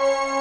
Bye.